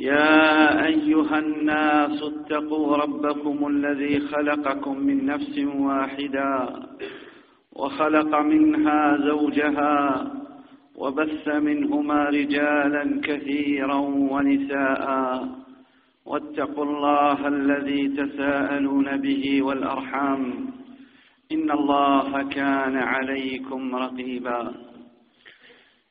يا أيها الناس اتقوا ربكم الذي خلقكم من نفس واحدة وخلق منها زوجها وبث منهما رجالا كثيرا ونساء واتقوا الله الذي تساءلون به والأرحام إن الله كان عليكم رقيبا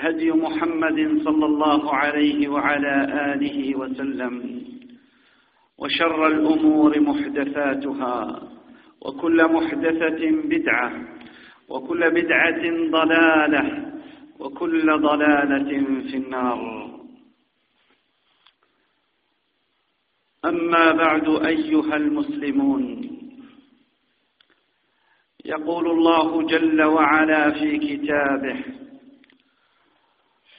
هدي محمد صلى الله عليه وعلى آله وسلم وشر الأمور محدثاتها وكل محدثة بدعة وكل بدعة ضلالة وكل ضلالة في النار. أما بعد أيها المسلمون يقول الله جل وعلا في كتابه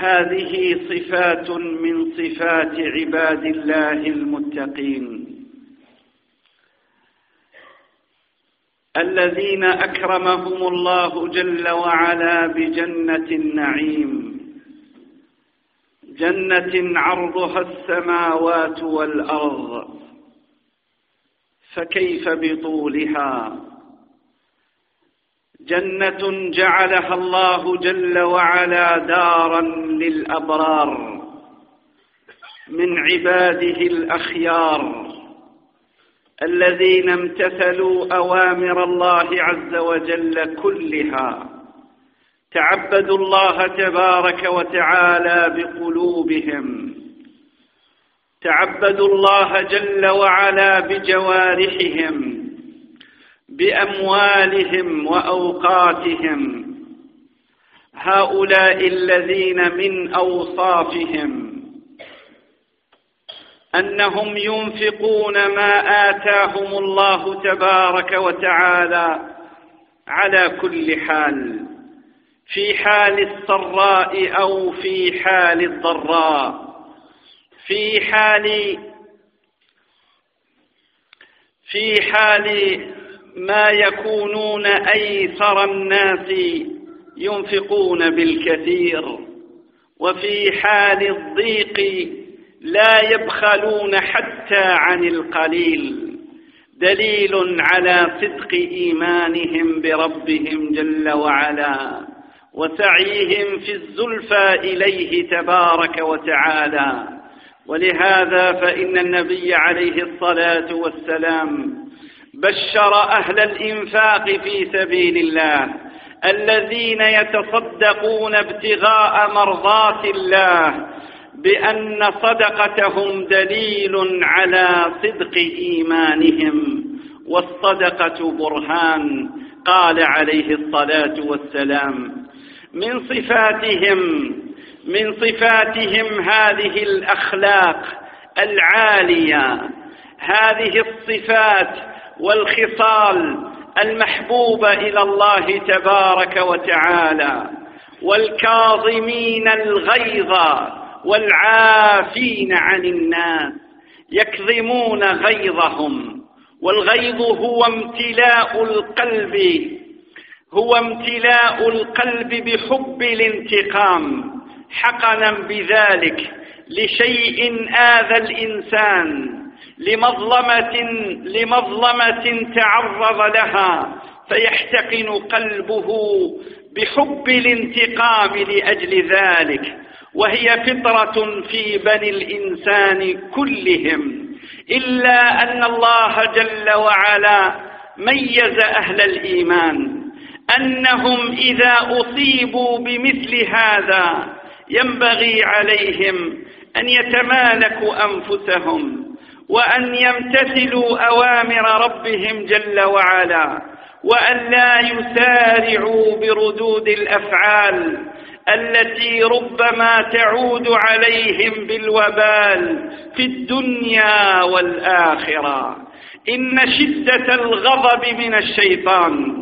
هذه صفات من صفات عباد الله المتقين. الذين أكرمهم الله جل وعلا بجنة النعيم. جنة عرضها السماوات والأرض. فكيف بطولها؟ جنة جعلها الله جل وعلا دارا للأبرار من عباده الأخيار الذين امتثلوا أوامر الله عز وجل كلها. تعبدوا الله تبارك وتعالى بقلوبهم. تعبدوا الله جل وعلا بجوارحهم. بأموالهم وأوقاتهم. هؤلاء الذين من أوصافهم. أنهم ينفقون ما آتاهم الله تبارك وتعالى على كل حال في حال السراء أو في حال الضراء. في حال في حال ما يكونون أيسر الناس ينفقون بالكثير وفي حال الضيق لا يبخلون حتى عن القليل. دليل على صدق إيمانهم بربهم جل وعلا وسعيهم في الزلفى إليه تبارك وتعالى. ولهذا فإن النبي عليه الصلاة والسلام بشر أهل الإنفاق في سبيل الله الذين يتصدقون ابتغاء مرضات الله بأن صدقتهم دليل على صدق إيمانهم والصدقة برهان قال عليه الصلاة والسلام. من صفاتهم من صفاتهم هذه الأخلاق العالية هذه الصفات والخصال المحبوبة إلى الله تبارك وتعالى والكاظمين الغيظ والعافين عن الناس يكظمون غيظهم والغيظ هو امتلاء القلب هو امتلاء القلب بحب الانتقام حقنا بذلك لشيء آذى الإنسان. لمظلمة لمظلمة تعرض لها فيحتقن قلبه بحب الانتقام لأجل ذلك. وهي فطرة في بني الإنسان كلهم. إلا أن الله جل وعلا ميز أهل الإيمان أنهم إذا أصيبوا بمثل هذا ينبغي عليهم أن يتمالكوا أنفسهم. وأن يمتثلوا أوامر ربهم جل وعلا وأن لا يسارعوا بردود الأفعال التي ربما تعود عليهم بالوبال في الدنيا والآخرة. إن شدة الغضب من الشيطان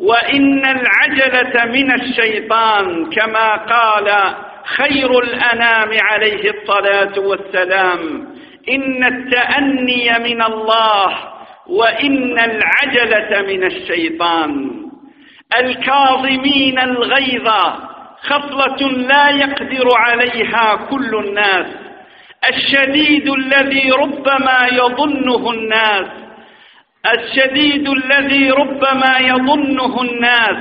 وإن العجلة من الشيطان كما قال خير الأنام عليه الصلاة والسلام إن التأني من الله وإن العجلة من الشيطان. الكاظمين الغيظ خصلة لا يقدر عليها كل الناس. الشديد الذي ربما يظنه الناس. الشديد الذي ربما يظنه الناس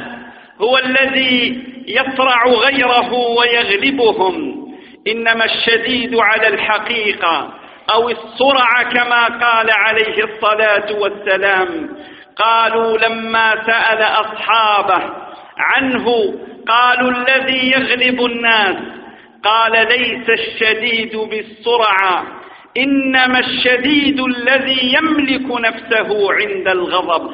هو الذي يصرع غيره ويغلبهم. إنما الشديد على الحقيقة أو الصرع كما قال عليه الصلاة والسلام. قالوا لما سأل أصحابه عنه قالوا الذي يغلب الناس؟ قال ليس الشديد بالسرعة إنما الشديد الذي يملك نفسه عند الغضب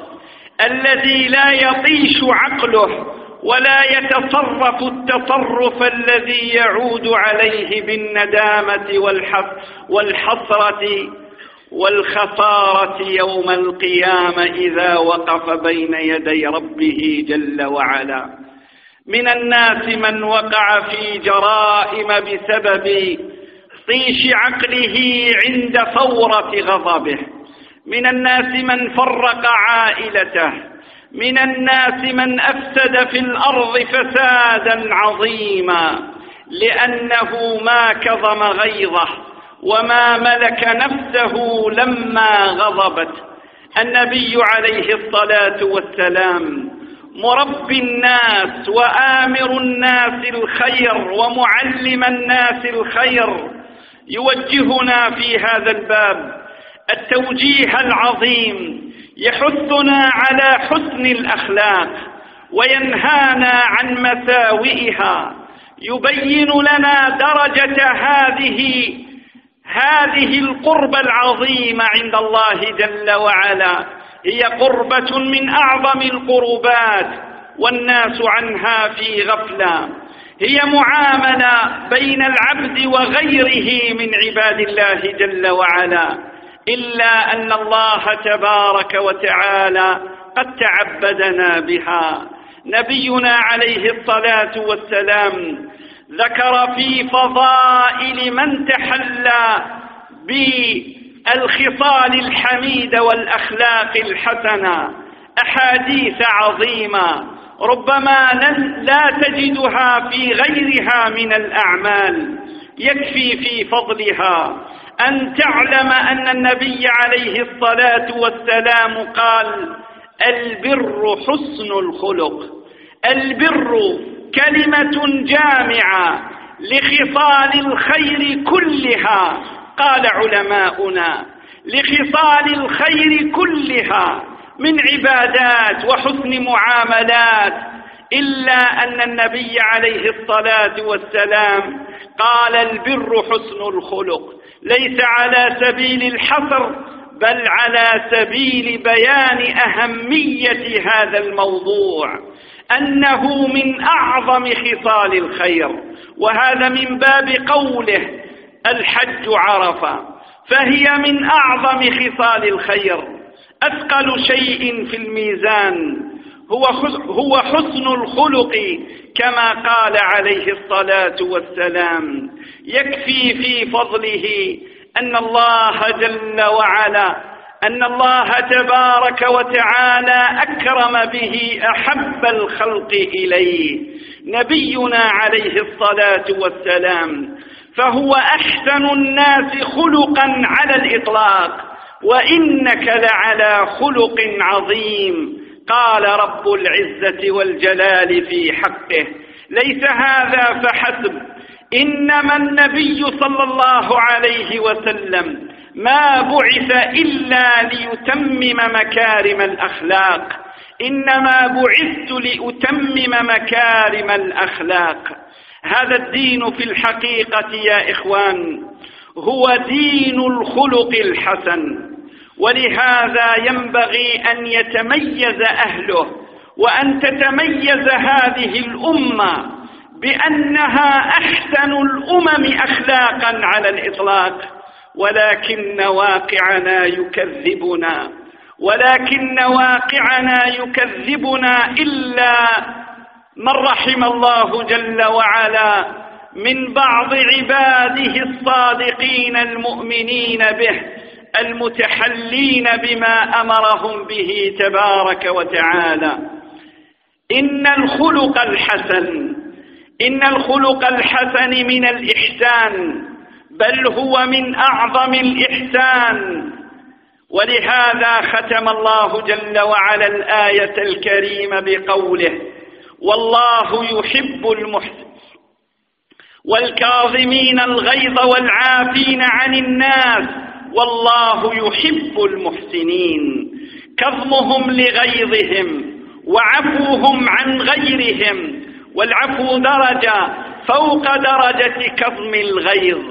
الذي لا يطيش عقله ولا يتصرف التصرف الذي يعود عليه بالندامة والحسرة والخسارة يوم القيامة إذا وقف بين يدي ربه جل وعلا. من الناس من وقع في جرائم بسبب طيش عقله عند فورة غضبه. من الناس من فرق عائلته. من الناس من أفسد في الأرض فسادا عظيما لأنه ما كظم غيظه وما ملك نفسه لما غضبت. النبي عليه الصلاة والسلام مربي الناس وآمر الناس الخير ومعلم الناس الخير يوجهنا في هذا الباب التوجيه العظيم يحثنا على حسن الأخلاق وينهانا عن مساوئها يبين لنا درجة هذه هذه القربة العظيمة عند الله جل وعلا. هي قربة من أعظم القربات والناس عنها في غفلة. هي معاملة بين العبد وغيره من عباد الله جل وعلا. إلا أن الله تبارك وتعالى قد تعبدنا بها. نبينا عليه الصلاة والسلام ذكر في فضائل من تحلى بالخصال الحميدة والأخلاق الحسنة. أحاديث عظيمة. ربما لا تجدها في غيرها من الأعمال. يكفي في فضلها أن تعلم أن النبي عليه الصلاة والسلام قال البر حسن الخلق البر كلمة جامعة لخصال الخير كلها قال علماؤنا لخصال الخير كلها من عبادات وحسن معاملات إلا أن النبي عليه الصلاة والسلام قال البر حسن الخلق ليس على سبيل الحصر بل على سبيل بيان أهمية هذا الموضوع أنه من أعظم خصال الخير وهذا من باب قوله الحج عرفة فهي من أعظم خصال الخير أثقل شيء في الميزان هو هو حسن الخلق كما قال عليه الصلاة والسلام. يكفي في فضله أن الله جل وعلا أن الله تبارك وتعالى أكرم به أحب الخلق إليه. نبينا عليه الصلاة والسلام فهو أحسن الناس خلقا على الإطلاق وإنك لعلى خلق عظيم. قال رب العزة والجلال في حقه ليس هذا فحسب. إنما النبي صلى الله عليه وسلم ما بعث إلا ليتمم مكارم الأخلاق. إنما بعثت لأتمم مكارم الأخلاق. هذا الدين في الحقيقة يا إخوان هو دين الخلق الحسن. ولهذا ينبغي أن يتميز أهله وأن تتميز هذه الأمة بأنها أحسن الأمم أخلاقا على الإطلاق ولكن واقعنا يكذبنا ولكن واقعنا يكذبنا إلا من رحم الله جل وعلا من بعض عباده الصادقين المؤمنين به. المتحلين بما أمرهم به تبارك وتعالى. إن الخلق الحسن إن الخلق الحسن من الإحسان بل هو من أعظم الإحسان. ولهذا ختم الله جل وعلا الآية الكريمة بقوله والله يحب المحسن والكاظمين الغيظ والعافين عن الناس والله يحب المحسنين. كظمهم لغيظهم وعفوهم عن غيرهم والعفو درجة فوق درجة كظم الغيظ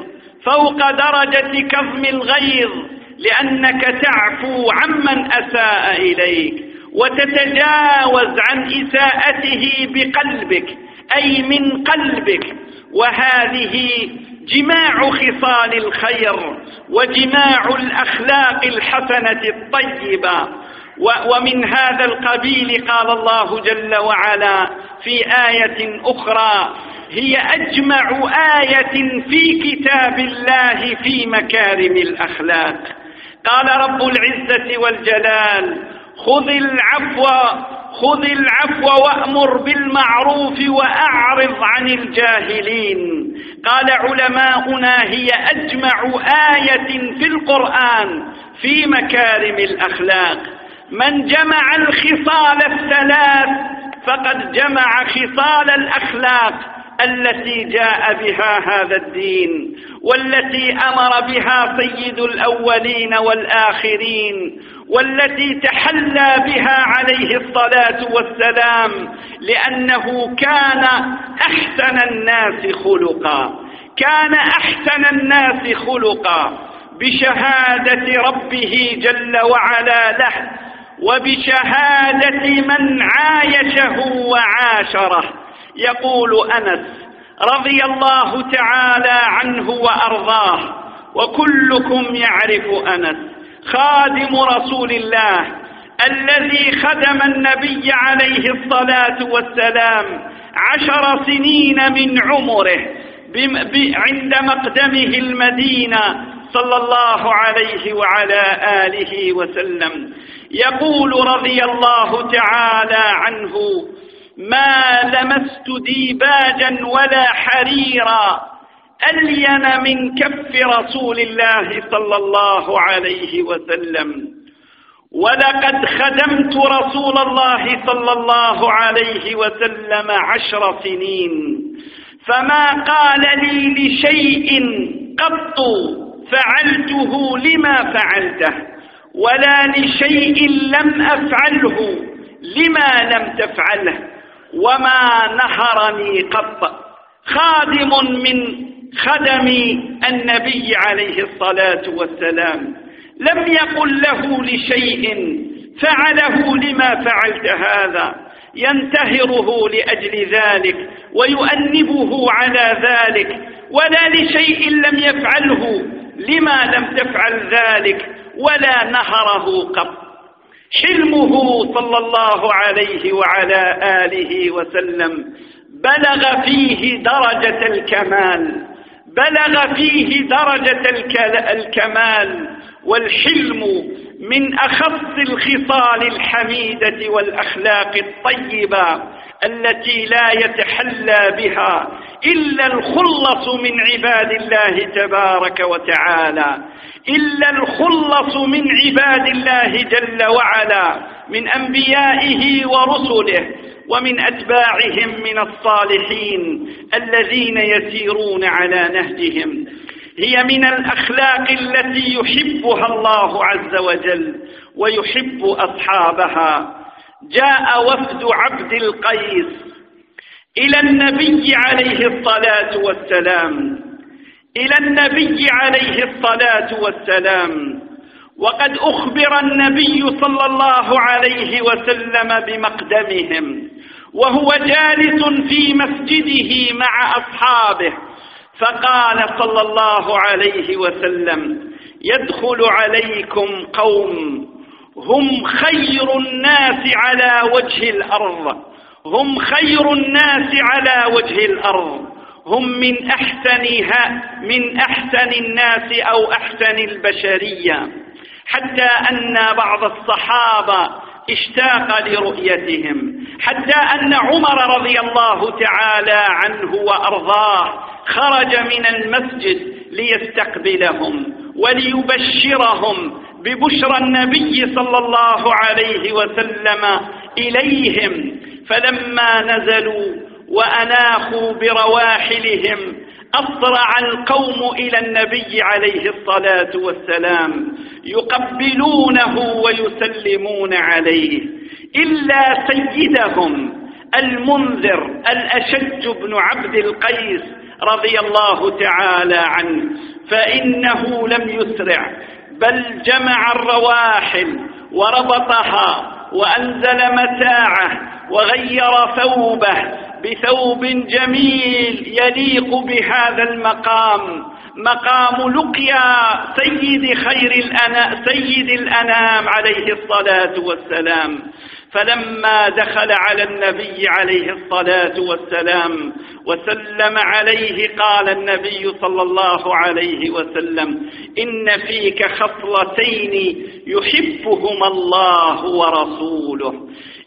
فوق درجة كظم الغيظ لأنك تعفو عمن أساء إليك وتتجاوز عن إساءته بقلبك أي من قلبك. وهذه جماع خصال الخير وجماع الأخلاق الحسنة الطيبة. ومن هذا القبيل قال الله جل وعلا في آية أخرى هي أجمع آية في كتاب الله في مكارم الأخلاق. قال رب العزة والجلال خذ العفو خذ العفو وأمر بالمعروف وأعرض عن الجاهلين. قال علماؤنا هي أجمع آية في القرآن في مكارم الأخلاق. من جمع الخصال الثلاث فقد جمع خصال الأخلاق. التي جاء بها هذا الدين والتي أمر بها سيد الأولين والآخرين والتي تحلى بها عليه الصلاة والسلام لأنه كان أحسن الناس خلقا كان أحسن الناس خلقا بشهادة ربه جل وعلا له وبشهادة من عايشه وعاشره. يقول أنس رضي الله تعالى عنه وأرضاه وكلكم يعرف أنس خادم رسول الله الذي خدم النبي عليه الصلاة والسلام عشر سنين من عمره عند مقدمه المدينة صلى الله عليه وعلى آله وسلم. يقول رضي الله تعالى عنه ما لمست ديباجا ولا حريرا ألين من كف رسول الله صلى الله عليه وسلم. ولقد خدمت رسول الله صلى الله عليه وسلم عشر سنين. فما قال لي لشيء قط فعلته لما فعلته ولا لشيء لم أفعله لما لم تفعله. وما نهرني قط خادم من خدم النبي عليه الصلاة والسلام. لم يقل له لشيء فعله لما فعلت هذا. ينتهره لأجل ذلك ويؤنبه على ذلك. ولا لشيء لم يفعله لما لم تفعل ذلك. ولا نهره قط حلمه صلى الله عليه وعلى آله وسلم بلغ فيه درجة الكمال. بلغ فيه درجة الكمال والحلم من أخص الخصال الحميدة والأخلاق الطيبة التي لا يتحلى بها إلا الخلص من عباد الله تبارك وتعالى إلا الخلص من عباد الله جل وعلا من أنبيائه ورسله ومن أتباعهم من الصالحين الذين يسيرون على نهجهم. هي من الأخلاق التي يحبها الله عز وجل ويحب أصحابها. جاء وفد عبد القيس إلى النبي عليه الصلاة والسلام. إلى النبي عليه الصلاة والسلام. وقد أخبر النبي صلى الله عليه وسلم بمقدمهم وهو جالس في مسجده مع أصحابه فقال صلى الله عليه وسلم يدخل عليكم قوم هم خير الناس على وجه الأرض هم خير الناس على وجه الأرض هم من أحسنها من أحسن الناس أو أحسن البشرية. حتى أن بعض الصحابة اشتاق لرؤيتهم حتى أن عمر رضي الله تعالى عنه وأرضاه خرج من المسجد ليستقبلهم وليبشرهم ببشرى النبي صلى الله عليه وسلم إليهم فلما نزلوا وأناخوا برواحلهم أسرع القوم إلى النبي عليه الصلاة والسلام يقبلونه ويسلمون عليه إلا سيدهم المنذر الأشج بن عبد القيس رضي الله تعالى عنه فإنه لم يسرع بل جمع الرواحل وربطها وأنزل متاعه وغير ثوبه بثوب جميل يليق بهذا المقام. مقام لقيا سيد خير الأنا سيد الأنام عليه الصلاة والسلام. فلما دخل على النبي عليه الصلاة والسلام وسلم عليه قال النبي صلى الله عليه وسلم إن فيك خصلتين يحبهما الله ورسوله.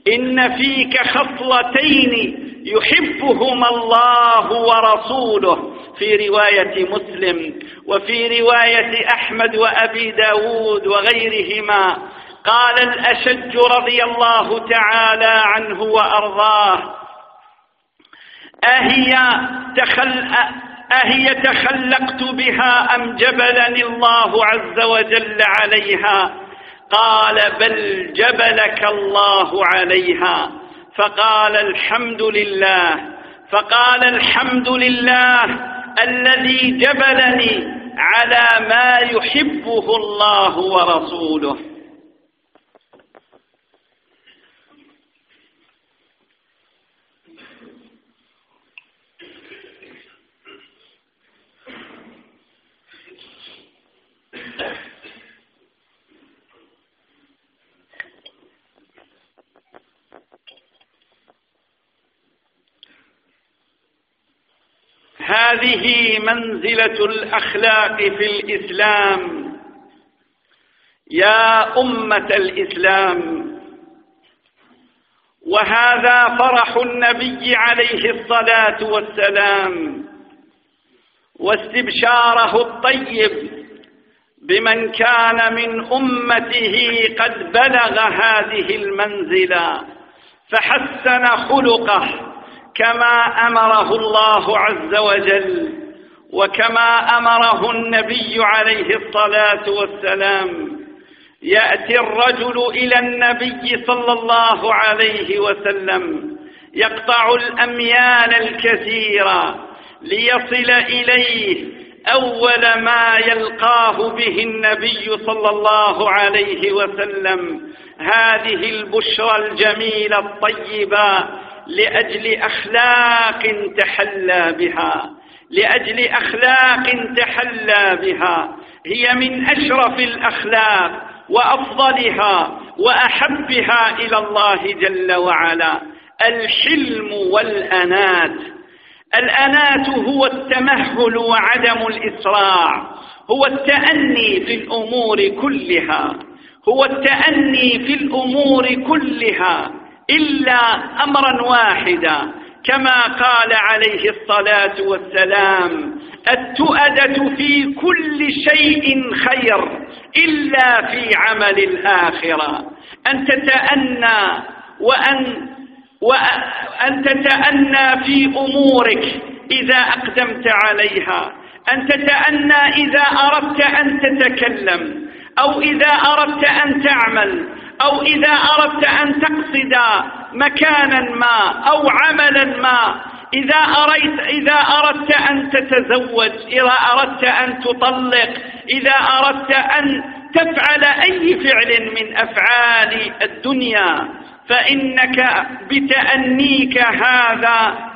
إن فيك خصلتين يحبهما الله ورسوله. في رواية مسلم وفي رواية أحمد وأبي داود وغيرهما. قال الأشج رضي الله تعالى عنه وأرضاه أهي, تخل أهي تخلقت بها أم جبلني الله عز وجل عليها؟ قال بل جبلك الله عليها. فقال الحمد لله. فقال الحمد لله الذي جبلني على ما يحبه الله ورسوله. هذه منزلة الأخلاق في الإسلام. يا أمة الإسلام وهذا فرح النبي عليه الصلاة والسلام واستبشاره الطيب بمن كان من أمته قد بلغ هذه المنزلة فحسن خلقه. كما أمره الله عز وجل وكما أمره النبي عليه الصلاة والسلام. يأتي الرجل إلى النبي صلى الله عليه وسلم يقطع الأميال الكثيرة ليصل إليه أول ما يلقاه به النبي صلى الله عليه وسلم. هذه البشرى الجميلة الطيبة لأجل أخلاق تحلى بها لأجل أخلاق تحلى بها. هي من أشرف الأخلاق وأفضلها وأحبها إلى الله جل وعلا. الحلم والأنات. الأنات هو التمهل وعدم الإسراع. هو التأني في الأمور كلها. هو التأني في الأمور كلها. إلا أمرا واحدا كما قال عليه الصلاة والسلام التؤدة في كل شيء خير إلا في عمل الآخرة. أن تتأنى وأن, وأن تتأنى في أمورك إذا أقدمت عليها أن تتأنى إذا أردت أن تتكلم أو إذا أردت أن تعمل أو إذا أردت أن تقصد مكانا ما أو عملا ما إذا أريت إذا أردت أن تتزوج إذا أردت أن تطلق إذا أردت أن تفعل أي فعل من أفعال الدنيا فإنك بتأنيك هذا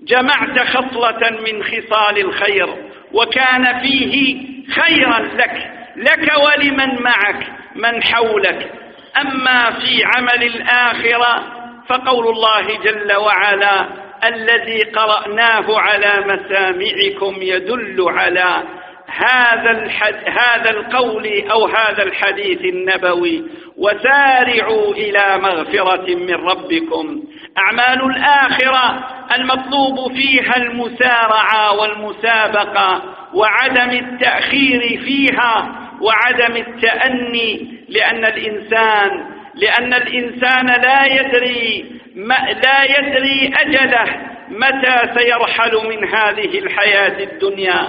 جمعت خصلة من خصال الخير وكان فيه خيرا لك. لك ولمن معك من حولك. أما في عمل الآخرة فقول الله جل وعلا الذي قرأناه على مسامعكم يدل على هذا الحد هذا القول أو هذا الحديث النبوي. وسارعوا إلى مغفرة من ربكم. أعمال الآخرة المطلوب فيها المسارعة والمسابقة وعدم التأخير فيها وعدم التأني لأن الإنسان لأن الإنسان لا يدري ما لا يدري أجله متى سيرحل من هذه الحياة الدنيا.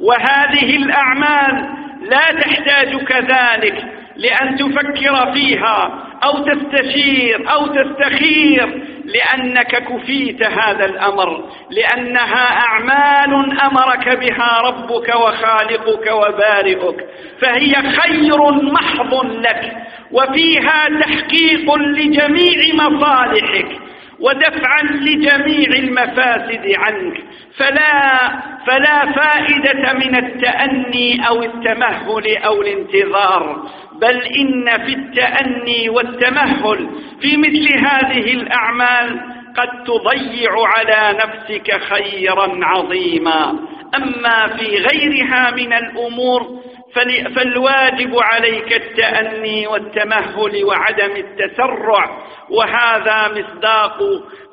وهذه الأعمال لا تحتاج كذلك لأن تفكر فيها أو تستشير أو تستخير لأنك كفيت هذا الأمر لأنها أعمال أمرك بها ربك وخالقك وبارئك فهي خير محض لك وفيها تحقيق لجميع مصالحك. ودفعا لجميع المفاسد عنك. فلا فلا فائدة من التأني أو التمهل أو الانتظار. بل إن في التأني والتمهل في مثل هذه الأعمال قد تضيع على نفسك خيرا عظيما. أما في غيرها من الأمور فالواجب عليك التأني والتمهل وعدم التسرع وهذا مصداق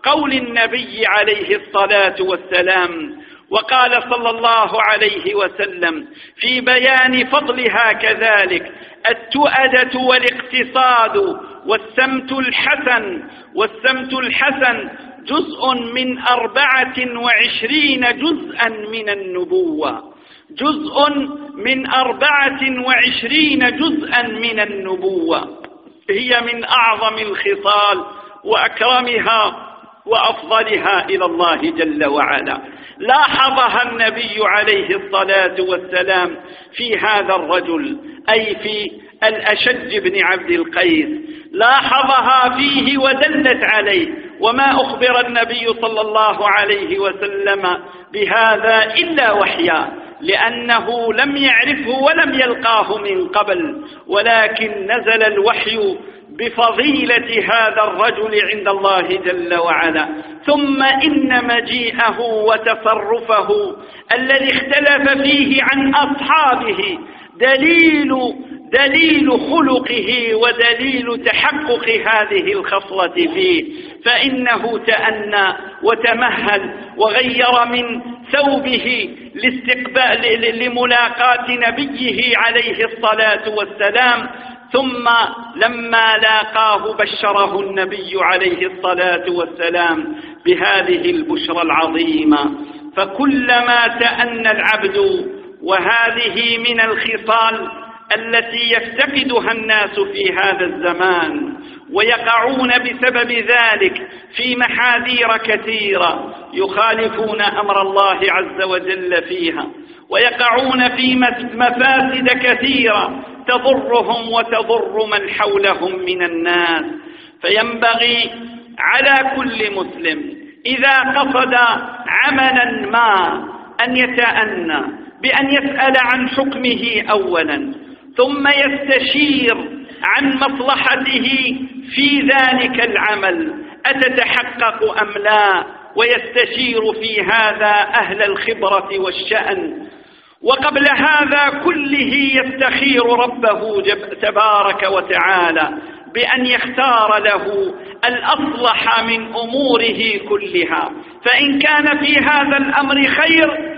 قول النبي عليه الصلاة والسلام. وقال صلى الله عليه وسلم في بيان فضلها كذلك التؤدة والاقتصاد والسمت الحسن والسمت الحسن جزء من أربعة وعشرين جزءا من النبوة. جزء من أربعة وعشرين جزءا من النبوة. هي من أعظم الخصال وأكرمها وأفضلها إلى الله جل وعلا. لاحظها النبي عليه الصلاة والسلام في هذا الرجل أي في الأشج بن عبد القيس. لاحظها فيه ودلت عليه. وما أخبر النبي صلى الله عليه وسلم بهذا إلا وحيا. لأنه لم يعرفه ولم يلقاه من قبل ولكن نزل الوحي بفضيلة هذا الرجل عند الله جل وعلا. ثم إن مجيئه وتصرفه الذي اختلف فيه عن أصحابه دليل دليل خلقه ودليل تحقق هذه الخصلة فيه. فإنه تأنى وتمهل وغير من ثوبه لاستقبال لملاقاة نبيه عليه الصلاة والسلام. ثم لما لاقاه بشره النبي عليه الصلاة والسلام بهذه البشرى العظيمة. فكلما تأنى العبد وهذه من الخصال التي يفتقدها الناس في هذا الزمان ويقعون بسبب ذلك في محاذير كثيرة يخالفون أمر الله عز وجل فيها ويقعون في مفاسد كثيرة تضرهم وتضر من حولهم من الناس. فينبغي على كل مسلم إذا قصد عملا ما أن يتأنى بأن يسأل عن حكمه أولا ثم يستشير عن مصلحته في ذلك العمل. أتتحقق أم لا؟ ويستشير في هذا أهل الخبرة والشأن. وقبل هذا كله يستخير ربه تبارك وتعالى بأن يختار له الأصلح من أموره كلها. فإن كان في هذا الأمر خير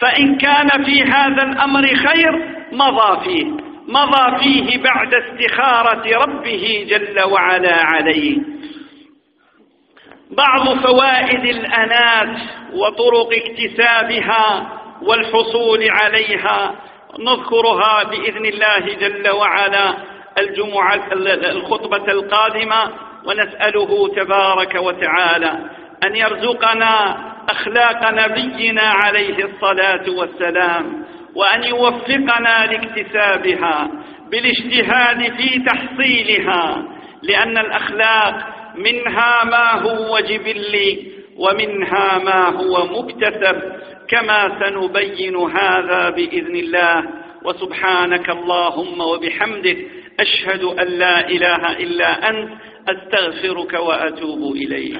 فإن كان في هذا الأمر خير مضى فيه مضى فيه بعد استخارة ربه جل وعلا عليه. بعض فوائد الأنات وطرق اكتسابها والحصول عليها نذكرها بإذن الله جل وعلا الجمعة الخطبة القادمة ونسأله تبارك وتعالى أن يرزقنا أخلاق نبينا عليه الصلاة والسلام. وأن يوفقنا لاكتسابها بالاجتهاد في تحصيلها لأن الأخلاق منها ما هو جبلي ومنها ما هو مكتسب كما سنبين هذا بإذن الله. وسبحانك اللهم وبحمدك أشهد أن لا إله إلا أنت أستغفرك وأتوب إليك.